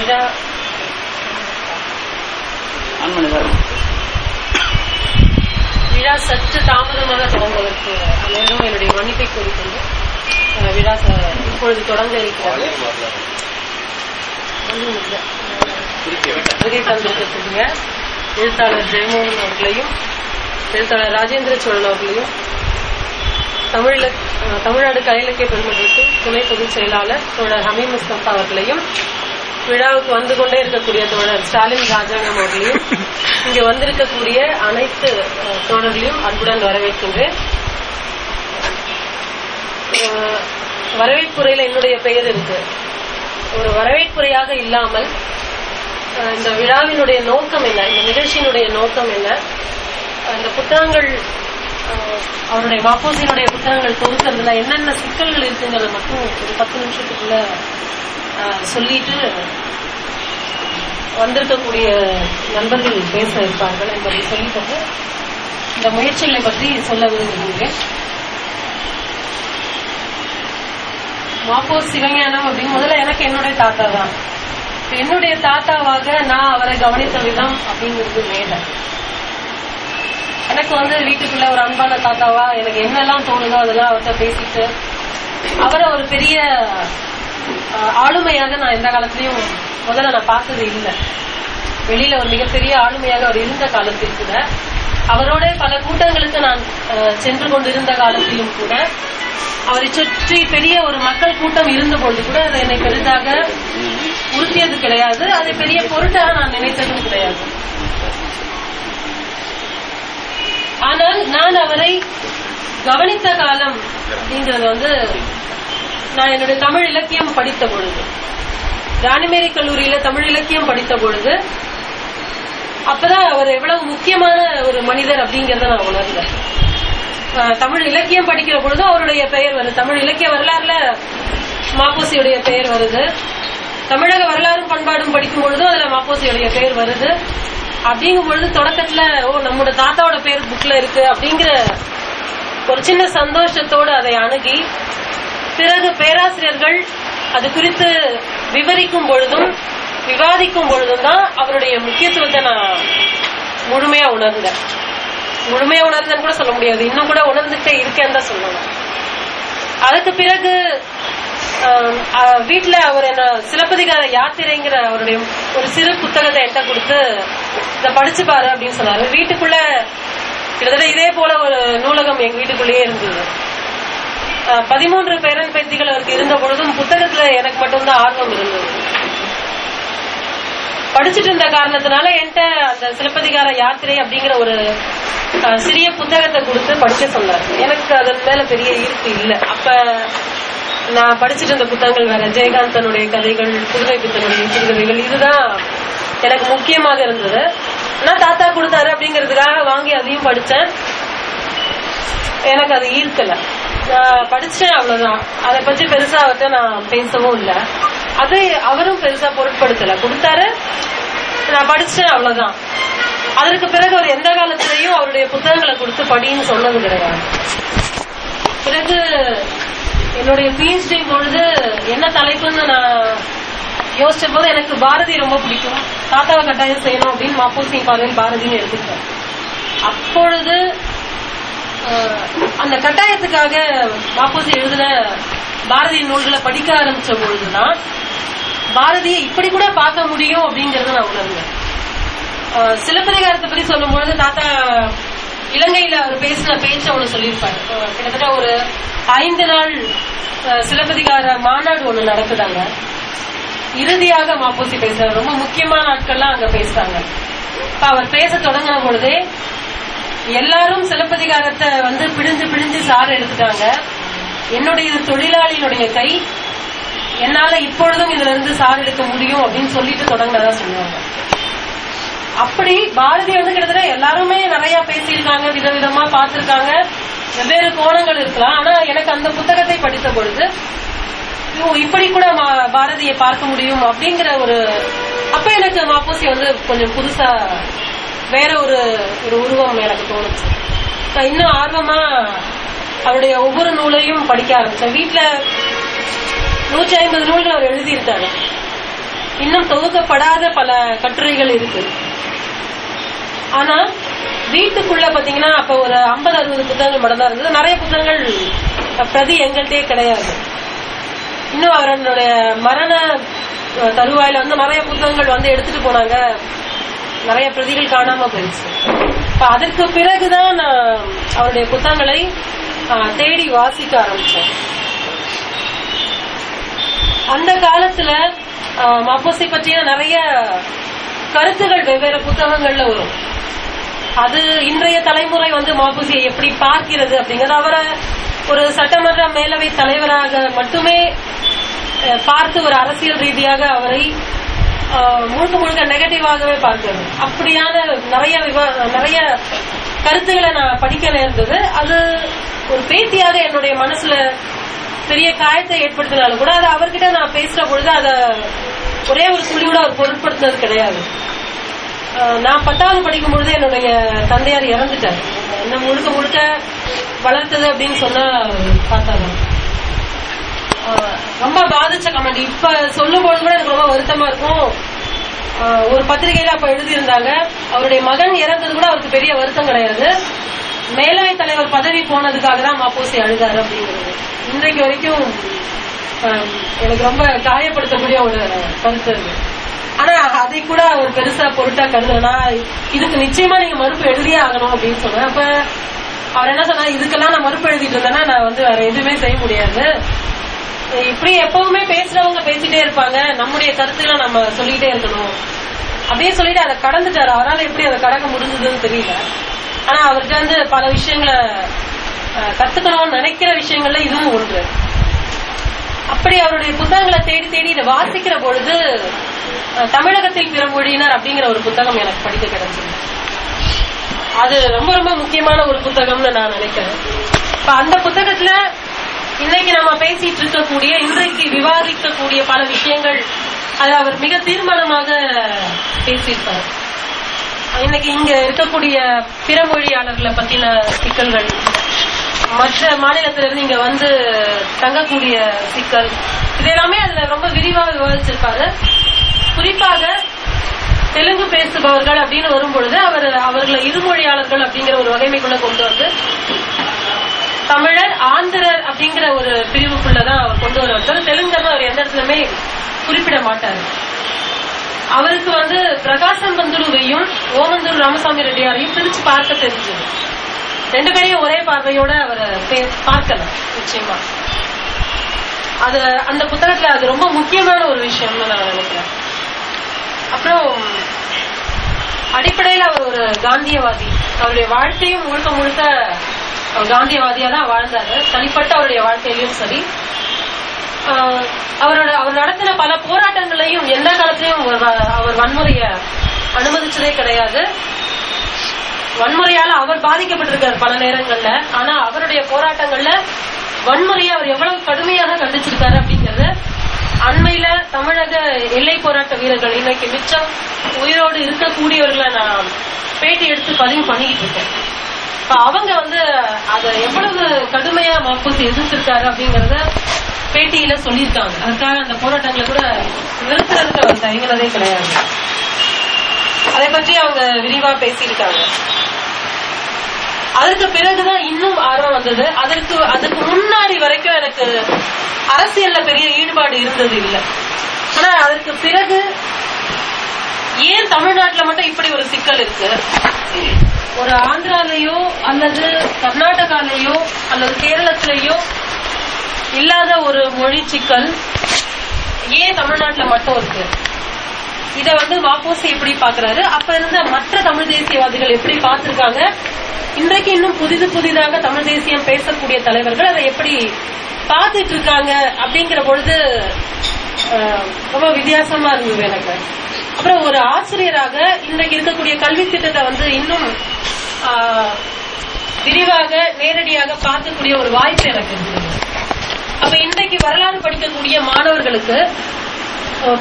விழா ஆன் விழா சற்று தாமதமாக தொடங்குவதற்கு அனைவரும் என்னுடைய மன்னிப்பை கூறிக்கொண்டு விழா இப்பொழுது தொடங்க இருக்கிறது. வருகை தந்திருக்கக்கூடிய எழுத்தாளர் ஜெயமோகன் அவர்களையும் எழுத்தாளர் ராஜேந்திர சோழன் அவர்களையும் தமிழில அஹ், தமிழ்நாடு கலை இலக்கிய பெருமன்றத்தின் துணை பொதுச் செயலாளர் தோழர் ஹமீம் முஸ்தபா அவர்களையும் விழாவுக்கு வந்து கொண்டே இருக்கக்கூடிய தோழர் ஸ்டாலின் ராஜாங்கம் அவர்களையும் இங்க வந்திருக்கக்கூடிய அனைத்து தோழர்களையும் அன்புடன் வரவேற்கின்றேன். வரவேற்புரையில என்னுடைய பெயர் இருக்கு. ஒரு வரவேற்புரையாக இல்லாமல் இந்த விழாவினுடைய நோக்கம் என்ன இந்த நிகழ்ச்சியினுடைய நோக்கம் என்ன இந்த புத்தகங்கள் அவருடைய வாப்போசியினுடைய புத்தகங்கள் தொகுக்கிறதுல என்னென்ன சிக்கல்கள் இருக்குங்கிறத மட்டும் ஒரு பத்து நிமிஷத்துக்குள்ள சொல்லிட்டு வந்திருக்கக்கூடிய நண்பர்கள் பேச இருப்பார்கள் என்பதை சொல்லிக்கொண்டு இந்த முயற்சிகளை பற்றி சொல்ல விரும்புகிறேன். மாப்போ சிவஞானம் அப்படின்னு முதல்ல எனக்கு என்னுடைய தாத்தா தான். என்னுடைய தாத்தாவாக நான் அவரை கவனித்த விதம் அப்படிங்கிறது வேலை எனக்கு வந்து வீட்டுக்குள்ள ஒரு அன்பான தாத்தாவா எனக்கு என்னெல்லாம் தோணுதோ அதெல்லாம் அவர்கிட்ட பேசிட்டு அவரை ஒரு பெரிய ஆளுமையாக நான் எந்த காலத்திலயும் முதல்ல நான் பார்த்தது இல்லை. வெளியில ஒரு மிகப்பெரிய ஆளுமையாக அவர் இருந்த காலத்தில் கூட அவரோட பல கூட்டங்களுக்கு நான் அஹ், சென்று கொண்டிருந்த காலத்திலும் கூட அவரை சுற்றி பெரிய ஒரு மக்கள் கூட்டம் இருந்த பொழுது கூட அதை என்னை பெரிதாக உறுத்தியது கிடையாது. அதை பெரிய பொருட்டாக நான் நினைத்ததும் கிடையாது. ஆனால் நான் அவரை கவனித்த காலம் அப்படிங்கிறது வந்து நான் என்னுடைய தமிழ் இலக்கியம் படித்த பொழுது ராணிமேரி கல்லூரியில தமிழ் இலக்கியம் படித்த பொழுது அப்பதான் அவர் எவ்வளவு முக்கியமான ஒரு மனிதர் அப்படிங்கறத நான் உணர்ந்தேன். தமிழ் இலக்கியம் படிக்கிற பொழுது அவருடைய பெயர் வருது. தமிழ் இலக்கிய வரலாறுல மாப்போசியுடைய பெயர் வருது. தமிழக வரலாறும் பண்பாடும் படிக்கும் பொழுதும் அதுல மாப்போசியுடைய பெயர் வருது. அப்படிங்கும் பொழுது தொடக்கத்துல ஓ நம்மோட தாத்தாவோட பேர் புக்ல இருக்கு அப்படிங்கிற ஒரு சின்ன சந்தோஷத்தோடு அதை அணுகி பிறகு பேராசிரியர்கள் அது குறித்து விவரிக்கும் பொழுதும் விவாதிக்கும் பொழுதும் தான் அவருடைய முக்கியத்துவத்தை நான் முழுமையா உணர்ந்தேன். முழுமையா உணர்ந்தேன்னு கூட சொல்ல முடியாது. இன்னும் கூட உணர்ந்துட்டே இருக்கேன்னு தான் சொல்லணும். அதுக்கு பிறகு வீட்டுல அவர் என்ன சிலப்பதிகார யாத்திரைங்கிற அவருடைய ஒரு சிறு புத்தகத்தை என்கிட்ட கொடுத்து இதை படிச்சு பாரு அப்படின்னு சொன்னாரு. வீட்டுக்குள்ள கிட்டத்தட்ட இதே போல ஒரு நூலகம் எங்க வீட்டுக்குள்ளேயே இருந்தது. பதிமூன்று பேரன் பேத்திகள் அவருக்கு இருந்த பொழுதும் புத்தகத்துல எனக்கு மட்டும்தான் ஆர்வம் இருந்தது. படிச்சுட்டு இருந்த காரணத்தினால என்கிட்ட அந்த சிலப்பதிகார யாத்திரை அப்படிங்கிற ஒரு சிறிய புத்தகத்தை கொடுத்து படிக்க சொன்னார். எனக்கு அதன் மேல பெரிய ஈர்ப்பு இல்லை. அப்ப நான் படிச்சுட்டு இருந்த புத்தகங்கள் வேற ஜெயகாந்தனுடைய கதைகள் புதுமை பித்தனுடைய சிறுகதைகள் இதுதான் எனக்கு முக்கியமாக இருந்தது. நான் தாத்தா கொடுத்தாரு அப்படிங்கிறதுக்காக வாங்கி அதையும் படிச்சேன் எனக்கு அது ஈர்க்கல. நான் படிச்சேன் அவ்வளவுதான். அதை பத்தி பெருசா அவர்கிட்ட நான் பேசவும் இல்லை. அது அவரும் பெருசா பொருட்படுத்தல. கொடுத்தாரு. நான் படிச்சேன் அவ்வளவுதான். அதற்கு பிறகு அவர் எந்த காலத்திலையும் அவருடைய புத்தகங்களை கொடுத்து படின்னு சொன்னது கிடையாது. பிறகு என்னுடைய பிஹெச்டி பொழுது என்ன தலைப்புன்னு நான் யோசிச்ச போது எனக்கு பாரதி ரொம்ப பிடிக்கும். தாத்தாவை கட்டாயம் செய்யணும் அப்படின்னு மாப்போசி பார்வையில் பாரதின்னு எடுத்துக்கிட்டேன் அப்பொழுது அந்த கட்டாயத்துக்காக மாப்போசி எழுதின பாரதி நூல்களை படிக்க ஆரம்பிச்ச பொழுதுதான் பாரதியை இப்படி கூட பார்க்க முடியும் அப்படிங்கறத நான் உணர்ந்தேன். சிலப்பதிகாரத்தை பத்தி சொல்லும் பொழுது தாத்தா இலங்கையில அவர் பேசின பேச்சு ஒண்ணு சொல்லியிருப்பாரு. கிட்டத்தட்ட ஒரு ஐந்து நாள் சிலப்பதிகார மாநாடு ஒண்ணு நடக்குதாங்க இறுதியாக மாப்போசி பேசுறாரு. ரொம்ப முக்கியமான ஆட்கள்லாம் அங்க பேசுறாங்க. அவர் பேச தொடங்கின பொழுதே எல்லாரும் சிலப்பதிகாரத்தை வந்து பிழிஞ்சு பிழிஞ்சு சார் எடுத்துட்டாங்க. என்னுடைய இது தொழிலாளியினுடைய கை. என்னால இப்பொழுதும் இதுல இருந்து சார் எடுக்க முடியும் அப்படின்னு சொல்லிட்டு தொடங்கினதா சொல்லுவாங்க. அப்படி பாரதி வந்து கிட்டத்தட்ட எல்லாருமே நிறைய பேசியிருக்காங்க விதவிதமா பார்த்திருக்காங்க. வெவ்வேறு கோணங்கள் இருக்கலாம். ஆனா எனக்கு அந்த புத்தகத்தை படித்த பொழுது இப்படி கூட மா- பாரதியை பார்க்க முடியும் அப்படிங்கிற ஒரு அப்ப எனக்கு மாப்போசி வந்து கொஞ்சம் புதுசா வேற ஒரு ஒரு உருவம் எனக்கு தோணுச்சு. நான் இன்னும் ஆர்வமா அவருடைய ஒவ்வொரு நூலையும் படிக்க ஆரம்பிச்சேன். வீட்டுல நூற்றி ஐம்பது நூல்கள் அவர் எழுதியிருக்காரு. இன்னும் தொகுக்கப்படாத பல கட்டுரைகள் இருக்கு. ஆனா வீட்டுக்குள்ள பாத்தீங்கன்னா அப்ப ஒரு ஐம்பது அறுபது புத்தகங்கள் மட்டும் தான் இருந்தது. நிறைய புத்தகங்கள் பிரதி எங்கள்கிட்டயே கிடையாது. இன்னும் அவருடைய மரண தருவாயில வந்து நிறைய புத்தகங்கள் வந்து எடுத்துட்டு போனாங்க. நிறைய பிரதிகள் காணாம போயிடுச்சு இப்ப அதற்கு பிறகுதான் நான் அவருடைய புத்தகங்களை தேடி வாசிக்க ஆரம்பிச்சேன் அந்த காலத்துல அஹ், பற்றிய நிறைய கருத்துகள் வெவ்வேறு புத்தகங்கள்ல வரும். அது இன்றைய தலைமுறை வந்து மாபூசியை எப்படி பார்க்கிறது அப்படிங்கறது அவரை ஒரு சட்டமன்ற மேலவை தலைவராக மட்டுமே பார்த்து ஒரு அரசியல் ரீதியாக அவரை முழுக்க முழுக்க நெகட்டிவாகவே பார்க்கிறது அப்படியான நிறைய விவா- நிறைய கருத்துக்களை நான் படிக்க நேர்ந்தது. அது ஒரு பேத்தியாக என்னுடைய மனசுல பெரிய காயத்தை ஏற்படுத்தினாலும் கூட அது அவர்கிட்ட நான் பேசுற பொழுது அத ஒரே ஒரு துளி அவர் பொருட்படுத்தினது கிடையாது. நான் பத்தாவது படிக்கும் பொழுது என்னுடைய தந்தையார் இறந்துட்டார். என்ன முழுக்க முழுக்க வளர்த்தது அப்படின்னு சொன்னா பார்த்தாங்க ரொம்ப பாதிச்ச கமெண்ட் இப்ப சொல்லும் பொழுது கூட எனக்கு ரொம்ப வருத்தமா இருக்கும். ஒரு பத்திரிகையில அப்ப எழுதியிருந்தாங்க. அவருடைய மகன் இறந்தது கூட அவருக்கு பெரிய வருத்தம் கிடையாது. மேலவை தலைவர் பதவி போனதுக்காக தான் மாப்போசி அழுதாரு அப்படிங்கிறது. இன்றைக்கு வரைக்கும் எனக்கு ரொம்ப காயப்படுத்தக்கூடிய ஒரு கருத்து இருக்கு ஆனா அதை கூட அவர் பெருசா பொருட்டா கருதுனா இதுக்கு நிச்சயமா நீங்க மறுப்பு எழுதியே ஆகணும் அப்படின்னு சொன்னேன். அப்ப அவர் என்ன சொன்னா இதுக்கெல்லாம் நான் மறுப்பு எழுதிட்டு இருந்தேன்னா நான் வந்து வேற எதுவுமே செய்ய முடியாது. இப்படி எப்பவுமே பேசுறவங்க பேசிட்டே இருப்பாங்க. நம்முடைய கருத்துக்களை நம்ம சொல்லிட்டே இருக்கணும். அப்படியே சொல்லிட்டு அதை கடந்துட்டாரு. அவரால் எப்படி அதை கடக்க முடிஞ்சதுன்னு தெரியல. ஆனா அவர்கிட்ட வந்து பல விஷயங்களை கத்துக்கணும்னு நினைக்கிற விஷயங்கள்ல இதுவும் ஒன்று. அப்படி அவருடைய புத்தகங்களை தேடி தேடி இதை வாசிக்கிற பொழுது தமிழகத்தில் பிற மொழியினர் அப்படிங்கிற ஒரு புத்தகம் எனக்கு படிக்க கிடைச்சது. அது ரொம்ப ரொம்ப முக்கியமான ஒரு புத்தகம்னு நான் நினைக்கிறேன். இப்ப அந்த புத்தகத்துல இன்னைக்கு நம்ம பேசிட்டு இருக்கக்கூடிய இன்றைக்கு விவாதிக்கக்கூடிய பல விஷயங்கள் அது அவர் மிக தீர்மானமாக பேசியிருப்பார். இன்னைக்கு இங்க இருக்கக்கூடிய பிற மொழியாளர்களை பத்தின சிக்கல்கள் மற்ற மாநிலத்திலிருந்து இங்க வந்து தங்கக்கூடிய சிக்கல் இது எல்லாமே அதுல ரொம்ப விரிவாக விவாதிச்சிருப்பாரு. குறிப்பாக தெலுங்கு பேசுபவர்கள் அப்படின்னு வரும்பொழுது அவர் அவர்களை இருமொழியாளர்கள் அப்படிங்கிற ஒரு வகைமைக்குள்ள கொண்டு வந்து தமிழர் ஆந்திர அப்படிங்கிற ஒரு பிரிவுக்குள்ளதான் அவர் கொண்டு வர வந்தார் தெலுங்குன்னு அவர் எந்த இடத்துலயுமே குறிப்பிட மாட்டாரு. அவருக்கு வந்து பிரகாசம் பந்துருவையும் ஓமந்தூர் ராமசாமி ரெட்டியாரையும் பிரிச்சு பார்க்க தெரிஞ்சது. ரெண்டு பேரையும் ஒரே பார்வையோட அவர் பார்க்கல நிச்சயமா. அது அந்த புத்தகத்துல அது ரொம்ப முக்கியமான ஒரு விஷயம்னு நான் நினைக்கிறேன். அப்புறம் அடிப்படையில் அவர் ஒரு காந்தியவாதி. அவருடைய வாழ்க்கையும் முழுக்க முழுக்க காந்தியவாதியா தான் வாழ்ந்தாரு. தனிப்பட்ட அவருடைய வாழ்க்கையிலும் சரி. அவரோட அவர் நடத்தின பல போராட்டங்களையும் எந்த காலத்திலையும் அவர் வ- அவர் வன்முறைய அனுமதிச்சதே கிடையாது. வன்முறையால அவர் பாதிக்கப்பட்டிருக்கார் பல நேரங்கள்ல. ஆனா அவருடைய போராட்டங்கள்ல வன்முறையை அவர் எவ்வளவு கடுமையாக கண்டிச்சிருக்காரு அப்படிங்கறது அண்மையில தமிழக எல்லை போராட்ட வீரர்கள் இன்னைக்கு மிச்சம் உயிரோடு இருக்கக்கூடியவர்களை நான் பேட்டி எடுத்து பதிவு பண்ணிக்கிட்டு இருக்கேன். அவங்க வந்து அதை எவ்வளவு கடுமையா மாப்பூசி எதிர்த்திருக்காரு அப்படிங்கறத பேட்டியில சொல்லியிருக்காங்க. அதுக்காக அந்த போராட்டங்களை கூட நிறுத்துறதுக்கு அவர் தயங்குனதே கிடையாது. அதை பற்றி அவங்க விரிவா பேசியிருக்காங்க. அதுக்கு பிறகுதான் இன்னும் ஆர்வம் வந்தது. அதற்கு அதுக்கு முன்னாடி வரைக்கும் எனக்கு அரசியல்ல பெரிய ஈடுபாடு இருந்தது இல்ல. ஆனா அதற்கு பிறகு ஏன் தமிழ்நாட்டுல மட்டும் இப்படி ஒரு சிக்கல் இருக்கு? ஒரு ஆந்திராலையோ அல்லது கர்நாடகாலையோ அல்லது கேரளத்திலேயோ இல்லாத ஒரு மொழி சிக்கல் ஏன் தமிழ்நாட்டுல மட்டும் இருக்கு? இத வந்து வாபோசி எப்படி பாக்குறாரு? அப்ப இருந்த மற்ற தமிழ் தேசியவாதிகள் எப்படி பார்த்திருக்காங்க? இன்றைக்கு இன்னும் புதிது புதிதாக தமிழ் தேசியம் பேசக்கூடிய தலைவர்கள் அதை எப்படி பார்த்துட்டு இருக்காங்க அப்படிங்கிற பொழுது ரொம்ப வித்தியாசமா இருந்தது எனக்கு. அப்புறம் ஒரு ஆசிரியராக இன்றைக்கு இருக்கக்கூடிய கல்வி திட்டத்தை வந்து இன்னும் விரிவாக நேரடியாக பார்க்கக்கூடிய ஒரு வாய்ப்பு எனக்கு அப்ப இன்றைக்கு வரலாறு படிக்கக்கூடிய மாணவர்களுக்கு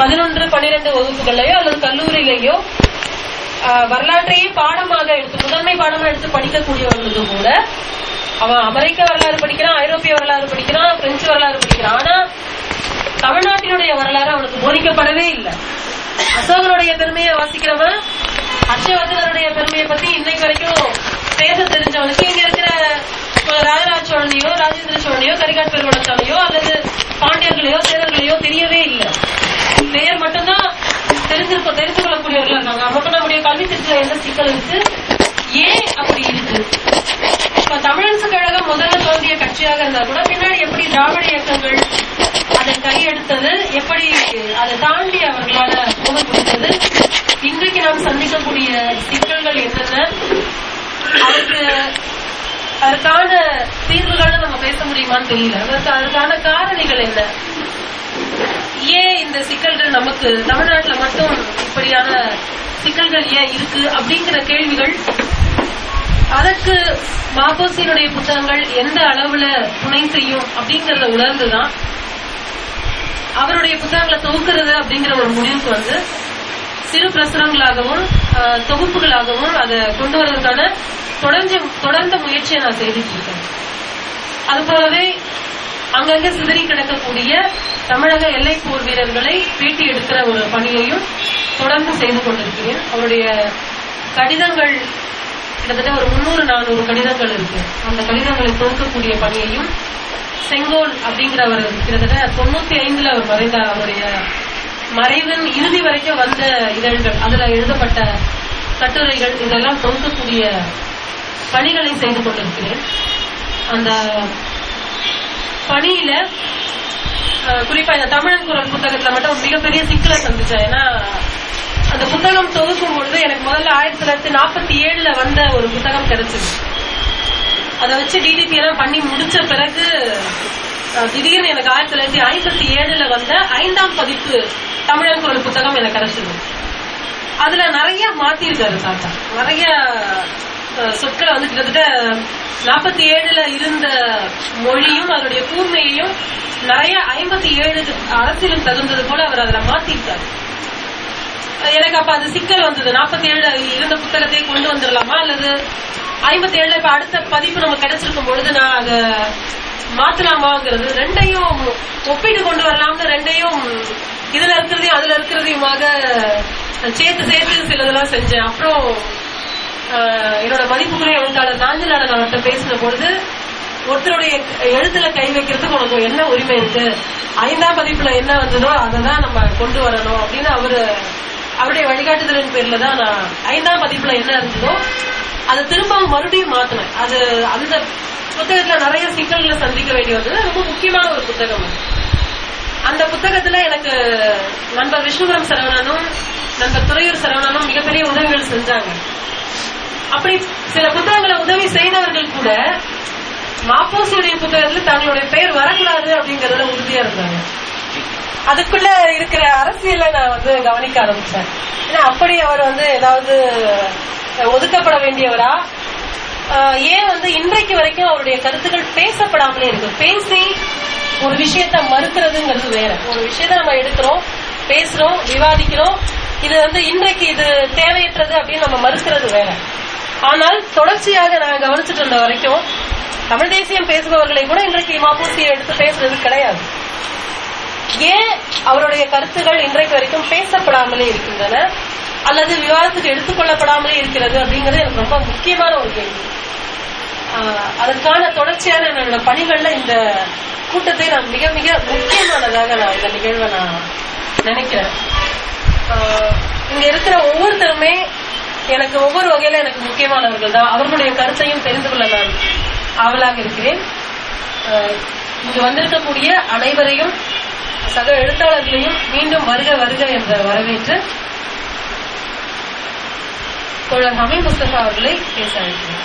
பதினொன்று பன்னிரெண்டு வகுப்புகள்லயோ அல்லது கல்லூரியிலேயோ வரலாற்றையே பாடமாக எடுத்து முதன்மை பாடமாக எடுத்து படிக்கக்கூடியவர்களுக்கு கூட அவன் அமெரிக்க வரலாறு படிக்கிறான் ஐரோப்பிய வரலாறு படிக்கிறான் பிரெஞ்சு வரலாறு படிக்கிறான். ஆனா தமிழ்நாட்டினுடைய வரலாறு அவனுக்கு போதிக்கப்படவே இல்லை. அசோகனுடைய பெருமையை வாசிக்கிறவன் ஹர்ஷவர்தனருடைய பெருமையை பத்தி இன்னைக்கு வரைக்கும் பேச தெரிஞ்சவனுக்கு இங்க இருக்கிற ராஜராஜ சோழனையோ ராஜேந்திர சோழனையோ கரிகாட் பெருவளத்தாலையோ அல்லது பாண்டியர்களையோ சேரர்களையோ தெரியவே இல்லை. பெயர் மட்டும்தான் தெரிஞ்சிருக்க தெரிந்து கொள்ளக்கூடியவர்கள் இருக்காங்க. அப்ப நம்முடைய கல்வி திட்டத்துல என்ன சிக்கல் இருக்கு? ஏன் அப்படி இருக்கு? இப்ப தமிழரசு கழகம் முதல்ல தோன்றிய கட்சியாக இருந்தா கூட பின்னாடி எப்படி திராவிட இயக்கங்கள் அதை கையெடுத்தது எப்படி அதை தாண்டி அவர்களால போக முடிந்தது இன்றைக்கு நாம் சந்திக்கக்கூடிய சிக்கல்கள் என்னென்ன அதுக்கு அதற்கான தீர்வுகள் நம்ம பேச முடியுமான்னு தெரியல. அதற்கு அதற்கான காரணிகள் என்ன? ஏன் இந்த சிக்கல்கள் நமக்கு தமிழ்நாட்டுல மட்டும் இப்படியான சிக்கல்கள் ஏன் இருக்கு அப்படிங்கிற கேள்விகள் அதற்கு மாப்போசியினுடைய புத்தகங்கள் எந்த அளவுல துணை செய்யும் அப்படிங்கறத உணர்ந்துதான் அவருடைய புத்தகங்களை தொகுக்கிறது அப்படிங்கிற ஒரு முடிவுக்கு வந்து சிறு பிரசுரங்களாகவும் தொகுப்புகளாகவும் அதை கொண்டு வருவதற்கான தொடர்ந்து தொடர்ந்த முயற்சியை நான் செய்துட்டு இருக்கேன் அது போலவே அங்கங்க சிதறி கிடக்கக்கூடிய தமிழக எல்லை போர் வீரர்களை பேட்டி எடுக்கிற ஒரு பணியையும் தொடர்ந்து செய்து கொண்டிருக்கிறேன். அவருடைய கடிதங்கள் கிட்டத்தட்ட ஒரு முன்னூறு நானூறு கடிதங்கள் இருக்கு. அந்த கடிதங்களை தொகுக்கக்கூடிய பணியையும் செங்கோல் அப்படிங்கிறவர் கிட்டத்தட்ட தொண்ணூத்தி ஐந்துல அவர் மறைந்தார் அவருடைய மறைவின் இறுதி வரைக்கும் வந்த இதழ்கள் அதுல எழுதப்பட்ட கட்டுரைகள் இதெல்லாம் தொகுக்கக்கூடிய பணிகளை செய்து கொண்டிருக்கிறேன். அந்த பணியில குறிப்பா இந்த தமிழன் குரல் புத்தகத்துல மட்டும் மிகப்பெரிய சிக்கலை சந்திச்சேன். ஏன்னா அந்த புத்தகம் தொகுக்கும் பொழுது எனக்கு முதல்ல ஆயிரத்தி தொள்ளாயிரத்தி நாற்பத்தி ஏழுல வந்த ஒரு புத்தகம் கிடைச்சது. அதை வச்சு டிடிபி எல்லாம் பண்ணி முடிச்ச பிறகு திடீர்னு எனக்கு ஆயிரத்தி தொள்ளாயிரத்தி ஐம்பத்தி ஏழுல வந்த ஐந்தாம் பதிப்பு தமிழன் குரல் புத்தகம் எனக்கு கிடைச்சது. அதுல நிறைய மாத்திருக்காரு தாத்தா. நிறைய சொற்களை வந்து கிட்டத்தட்ட நாற்பத்தி ஏழுல இருந்த மொழியும் அதனுடைய கூர்மையையும் நிறைய ஐம்பத்தி ஏழு அரசியலும் தகுந்தது போல அவர் அதுல மாத்திருக்காரு. எனக்கு அப்ப அது சிக்கல் வந்தது. நாற்பத்தி ஏழுல இருந்த புத்தகத்தை கொண்டு வந்துடலாமா? அல்லது ஐம்பத்தி ஏழுல இப்ப அடுத்த பதிப்பு நம்ம கிடைச்சிருக்கும் பொழுது நான் அதை மாத்தலாமாங்கிறது ரெண்டையும் ஒப்பிட்டு கொண்டு வரலாம்னு ரெண்டையும் இதுல இருக்கிறதையும் அதுல இருக்கிறதையுமாக சேர்த்து சேர்த்து சிலதெல்லாம் செஞ்சேன். அப்புறம் என்னோட மதிப்புக்குரிய எழுத்தாளர் நாஞ்சநாடன் அவர்கிட்ட பேசின பொழுது ஒருத்தருடைய எழுத்துல கை வைக்கிறதுக்கு உனக்கு என்ன உரிமை இருக்கு? ஐந்தாம் பதிப்புல என்ன வந்ததோ அதை தான் நம்ம கொண்டு வரணும் அப்படின்னு அவரு அவருடைய வழிகாட்டுதலின் பேர்ல தான் நான் ஐந்தாம் பதிப்புல என்ன இருந்ததோ அதை திரும்பவும் மறுபடியும் மாத்தினேன். அது அந்த புத்தகத்துல நிறைய சிக்கல்களை சந்திக்க வேண்டி வந்தது ரொம்ப முக்கியமான ஒரு புத்தகம் அந்த புத்தகத்துல எனக்கு நண்பர் விஷ்ணுபுரம் சரவணனும் நண்பர் துறையூர் சரவணனும் மிகப்பெரிய உதவிகள் செஞ்சாங்க. அப்படி சில புத்தகங்களை உதவி செய்தவர்கள் கூட மாப்போசியுடைய புத்தகத்துல தங்களுடைய பெயர் வரக்கூடாது அப்படிங்கறதுல உறுதியா இருந்தாங்க. அதுக்குள்ள இருக்கிற அரசியலை நான் வந்து கவனிக்க ஆரம்பிச்சேன். ஏன்னா அப்படி அவர் வந்து ஏதாவது ஒதுக்கப்பட வேண்டியவரா? ஏன் வந்து இன்றைக்கு வரைக்கும் அவருடைய கருத்துக்கள் பேசப்படாமலே இருக்கு? பேசி ஒரு விஷயத்த மறுக்கிறதுங்கிறது வேற. ஒரு விஷயத்த நம்ம எடுக்கிறோம் பேசுறோம் விவாதிக்கிறோம். இது வந்து இன்றைக்கு இது தேவையற்றது அப்படின்னு நம்ம மறுக்கிறது வேற. ஆனால் தொடர்ச்சியாக நான் கவனிச்சுட்டு இருந்த வரைக்கும் தமிழ் தேசியம் பேசுபவர்களை கூட இன்றைக்கு மாப்பூசியை எடுத்து பேசுறது கிடையாது. ஏன் அவருடைய கருத்துகள் இன்றைக்கு வரைக்கும் பேசப்படாமலே இருக்கின்றன? அல்லது விவாதத்துக்கு எடுத்துக்கொள்ளப்படாமலே இருக்கிறது அப்படிங்கிறது எனக்கு ரொம்ப முக்கியமான ஒரு கேள்வி. அதற்கான தொடர்ச்சியான என்னோட பணிகள்ல இந்த கூட்டத்தை நான் மிக மிக முக்கியமானதாக நான் இந்த நிகழ்வை நான் நினைக்கிறேன். இங்க இருக்கிற ஒவ்வொருத்தருமே எனக்கு ஒவ்வொரு வகையில எனக்கு முக்கியமானவர்கள் தான். அவர்களுடைய கருத்தையும் தெரிந்து கொள்ள நான் ஆவலாக இருக்கிறேன். இங்கு வந்திருக்கக்கூடிய அனைவரையும் சக எழுத்தாளர்களையும் மீண்டும் வருக வருக என்ற வரவேற்று தோழர் ஹமீ முஸ்தபா அவர்களை பேச அழைக்கிறேன்.